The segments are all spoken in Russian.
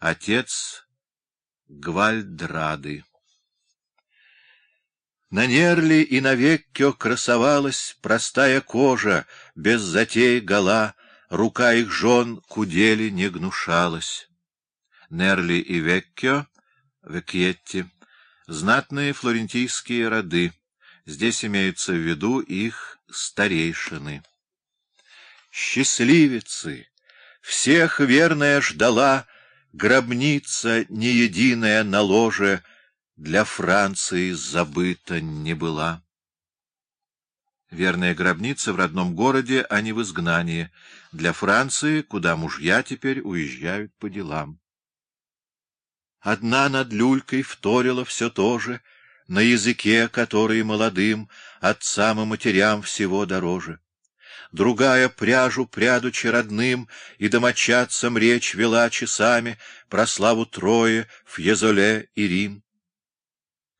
отец Гвальдрады. На Нерли и на Веккё красовалась простая кожа, без затей гола, рука их жен кудели не гнушалась. Нерли и Веккё, Векьетти, знатные флорентийские роды, здесь имеются в виду их старейшины. Счастливицы! Всех верная ждала, гробница не единая на ложе для Франции забыта не была. Верная гробница в родном городе, а не в изгнании, для Франции, куда мужья теперь уезжают по делам. Одна над люлькой вторила все то же, на языке, который молодым, отцам и матерям всего дороже другая пряжу прядучи родным, и домочадцам речь вела часами про славу Трои, Фьезоле и Рим.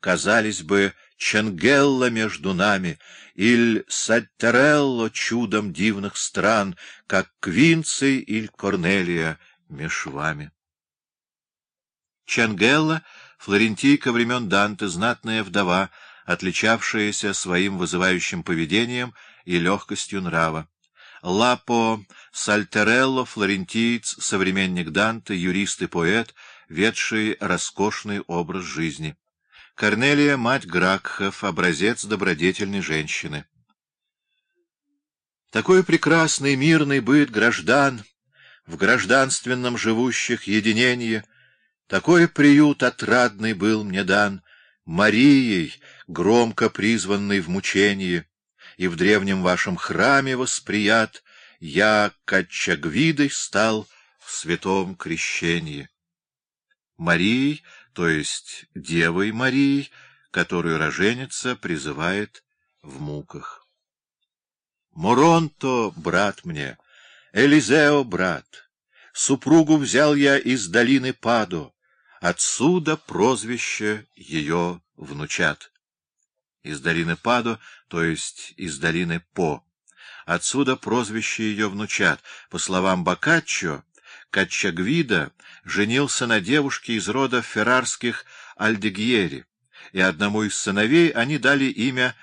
Казались бы, Ченгелла между нами, иль Саттерелло чудом дивных стран, как Квинций или Корнелия меж вами. Ченгелла — флорентийка времен Данте, знатная вдова, отличавшаяся своим вызывающим поведением и легкостью нрава. Лапо Сальтерелло, флорентиец, современник Данте, юрист и поэт, ведший роскошный образ жизни. Корнелия, мать Гракхов, образец добродетельной женщины. Такой прекрасный мирный быт граждан, в гражданственном живущих единении, такой приют отрадный был мне дан, Марией, громко призванной в мучении, и в древнем вашем храме восприят, я Качагвидой стал в святом крещении. Марией, то есть Девой Марией, которую роженица призывает в муках. Моронто, брат мне, Элизео, брат, супругу взял я из долины Падо, отсюда прозвище ее внучат из долины Падо, то есть из долины По. Отсюда прозвище ее внучат. По словам Боккаччо, Каччагвида женился на девушке из рода феррарских Альдегьери, и одному из сыновей они дали имя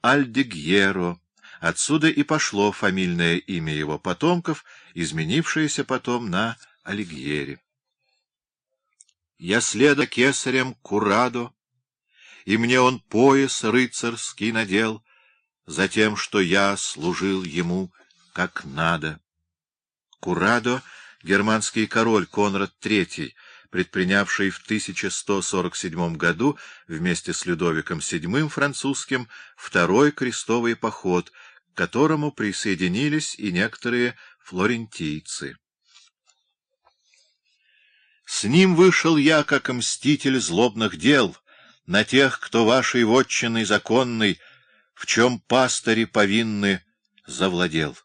Альдегьеро. Отсюда и пошло фамильное имя его потомков, изменившееся потом на Алигьери. Я следа кесарем Курадо, и мне он пояс рыцарский надел, за тем, что я служил ему как надо. Курадо — германский король Конрад III, предпринявший в 1147 году вместе с Людовиком VII французским второй крестовый поход, к которому присоединились и некоторые флорентийцы. С ним вышел я, как мститель злобных дел — на тех, кто вашей вотчиной законной, в чем пастыри повинны, завладел.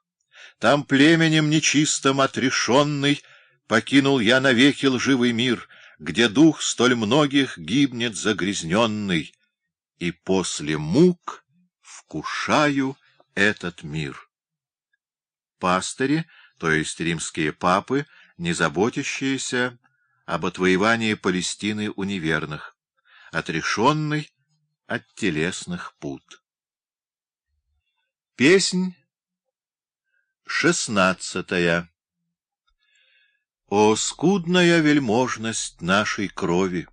Там племенем нечистым отрешенный покинул я навеки лживый мир, где дух столь многих гибнет загрязненный, и после мук вкушаю этот мир. Пастыри, то есть римские папы, не заботящиеся об отвоевании Палестины у неверных отрешенный от телесных пут. Песнь шестнадцатая О, скудная вельможность нашей крови!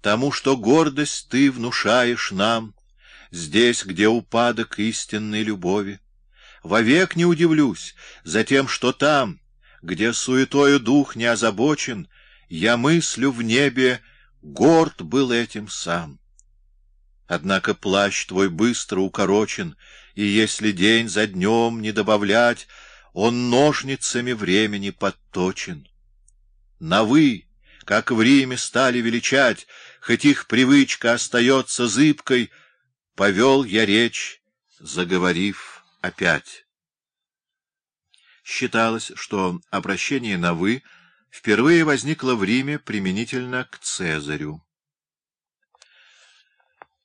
Тому, что гордость ты внушаешь нам, Здесь, где упадок истинной любови, Вовек не удивлюсь за тем, что там, Где суетою дух не озабочен, Я мыслю в небе горд был этим сам. Однако плащ твой быстро укорочен, и если день за днем не добавлять, он ножницами времени подточен. На «вы», как в Риме стали величать, хоть их привычка остается зыбкой, повел я речь, заговорив опять. Считалось, что обращение на «вы» — впервые возникла в Риме применительно к Цезарю.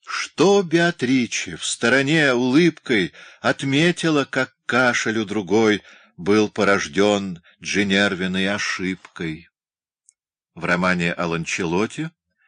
Что Беатриче в стороне улыбкой отметила, как кашель у другой был порожден Дженервиной ошибкой? в романе о Ланчелоте